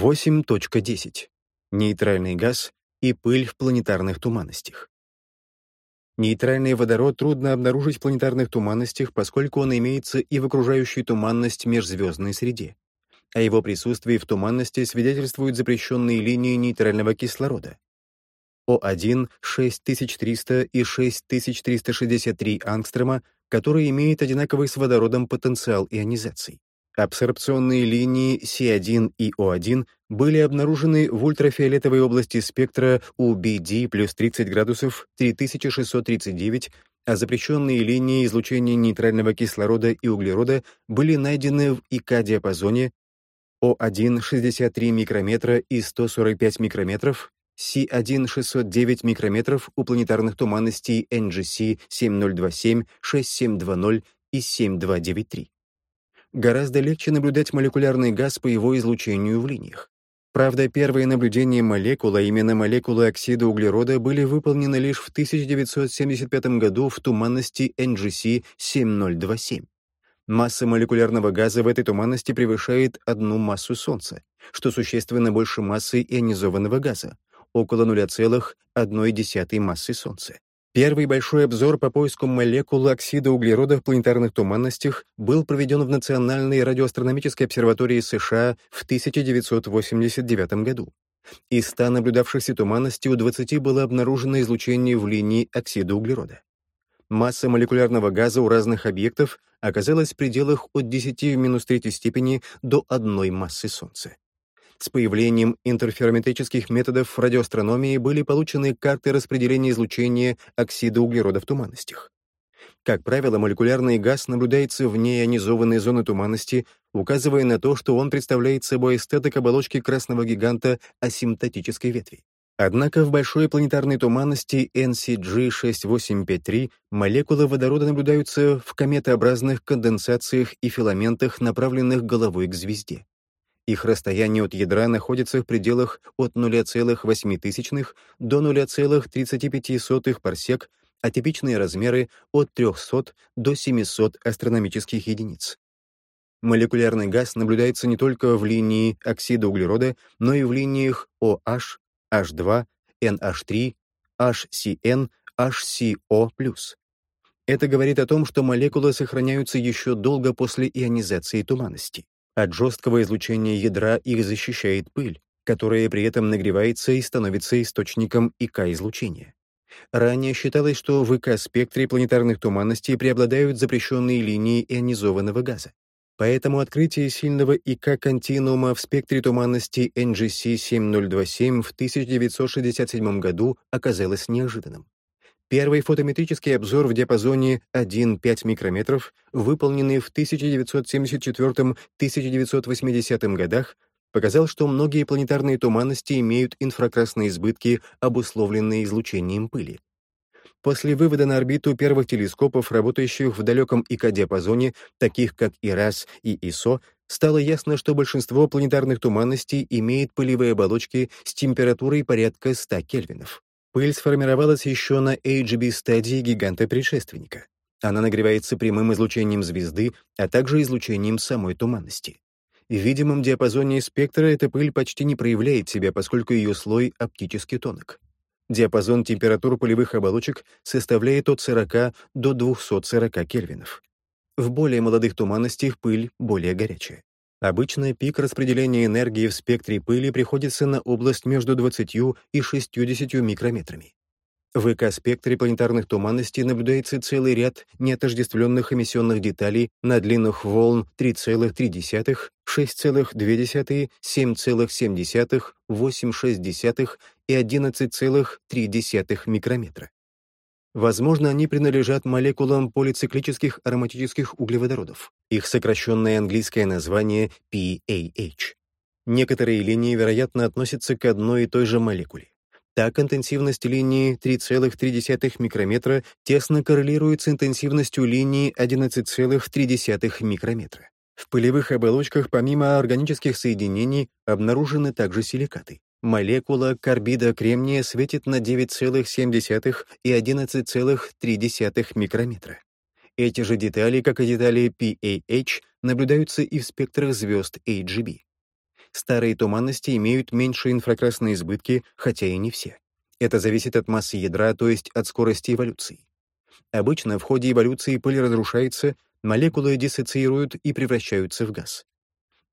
8.10. Нейтральный газ и пыль в планетарных туманностях. Нейтральный водород трудно обнаружить в планетарных туманностях, поскольку он имеется и в окружающей туманность межзвездной среде. О его присутствии в туманности свидетельствуют запрещенные линии нейтрального кислорода. О1 6300 и 6363 ангстрома, которые имеют одинаковый с водородом потенциал ионизации. Абсорбционные линии С1 и О1 были обнаружены в ультрафиолетовой области спектра UBD плюс 30 градусов 3639, а запрещенные линии излучения нейтрального кислорода и углерода были найдены в ИК-диапазоне О1 63 микрометра и 145 микрометров, С1 609 микрометров у планетарных туманностей NGC 7027, 6720 и 7293 гораздо легче наблюдать молекулярный газ по его излучению в линиях. Правда, первые наблюдения молекул, а именно молекулы оксида углерода, были выполнены лишь в 1975 году в туманности NGC 7027. Масса молекулярного газа в этой туманности превышает одну массу Солнца, что существенно больше массы ионизованного газа, около 0,1 массы Солнца. Первый большой обзор по поиску молекул оксида углерода в планетарных туманностях был проведен в Национальной радиоастрономической обсерватории США в 1989 году. Из 100 наблюдавшихся туманностей у 20 было обнаружено излучение в линии оксида углерода. Масса молекулярного газа у разных объектов оказалась в пределах от 10 в минус третьей степени до одной массы Солнца. С появлением интерферометрических методов радиоастрономии были получены карты распределения излучения оксида углерода в туманностях. Как правило, молекулярный газ наблюдается вне ионизованной зоны туманности, указывая на то, что он представляет собой эстеток оболочки красного гиганта асимптотической ветви. Однако в большой планетарной туманности NCG6853 молекулы водорода наблюдаются в кометообразных конденсациях и филаментах, направленных головой к звезде. Их расстояние от ядра находится в пределах от 0,08 до 0,35 парсек, а типичные размеры от 300 до 700 астрономических единиц. Молекулярный газ наблюдается не только в линии оксида углерода, но и в линиях OH, H2, NH3, HCN, HCO+. Это говорит о том, что молекулы сохраняются еще долго после ионизации туманности. От жесткого излучения ядра их защищает пыль, которая при этом нагревается и становится источником ИК-излучения. Ранее считалось, что в ИК-спектре планетарных туманностей преобладают запрещенные линии ионизованного газа. Поэтому открытие сильного ИК-континуума в спектре туманности NGC 7027 в 1967 году оказалось неожиданным. Первый фотометрический обзор в диапазоне 1-5 микрометров, выполненный в 1974-1980 годах, показал, что многие планетарные туманности имеют инфракрасные избытки, обусловленные излучением пыли. После вывода на орбиту первых телескопов, работающих в далеком ИК-диапазоне, таких как ИРАС и ИСО, стало ясно, что большинство планетарных туманностей имеет пылевые оболочки с температурой порядка 100 кельвинов. Пыль сформировалась еще на HB-стадии гиганта-предшественника. Она нагревается прямым излучением звезды, а также излучением самой туманности. В видимом диапазоне спектра эта пыль почти не проявляет себя, поскольку ее слой оптически тонок. Диапазон температур пылевых оболочек составляет от 40 до 240 кельвинов. В более молодых туманностях пыль более горячая. Обычно пик распределения энергии в спектре пыли приходится на область между 20 и 60 микрометрами. В ЭК-спектре планетарных туманностей наблюдается целый ряд неотождествленных эмиссионных деталей на длинах волн 3,3, 6,2, 7,7, 8,6 и 11,3 микрометра. Возможно, они принадлежат молекулам полициклических ароматических углеводородов. Их сокращенное английское название PAH. Некоторые линии, вероятно, относятся к одной и той же молекуле. Так, интенсивность линии 3,3 микрометра тесно коррелирует с интенсивностью линии 11,3 микрометра. В пылевых оболочках помимо органических соединений обнаружены также силикаты. Молекула карбида кремния светит на 9,7 и 11,3 микрометра. Эти же детали, как и детали PAH, наблюдаются и в спектрах звезд HGB. Старые туманности имеют меньшие инфракрасные избытки, хотя и не все. Это зависит от массы ядра, то есть от скорости эволюции. Обычно в ходе эволюции пыль разрушается, молекулы диссоциируют и превращаются в газ.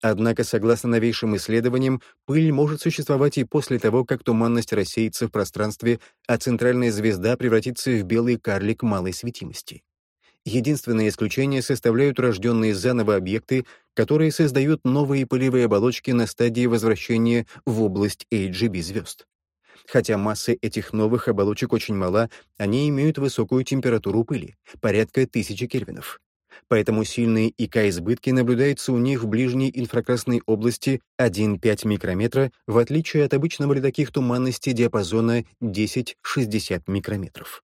Однако, согласно новейшим исследованиям, пыль может существовать и после того, как туманность рассеется в пространстве, а центральная звезда превратится в белый карлик малой светимости. Единственное исключение составляют рожденные заново объекты, которые создают новые пылевые оболочки на стадии возвращения в область AGB звезд. Хотя масса этих новых оболочек очень мала, они имеют высокую температуру пыли — порядка 1000 кельвинов поэтому сильные ИК-избытки наблюдаются у них в ближней инфракрасной области 1,5 микрометра, в отличие от обычного ледоких туманностей диапазона 10-60 микрометров.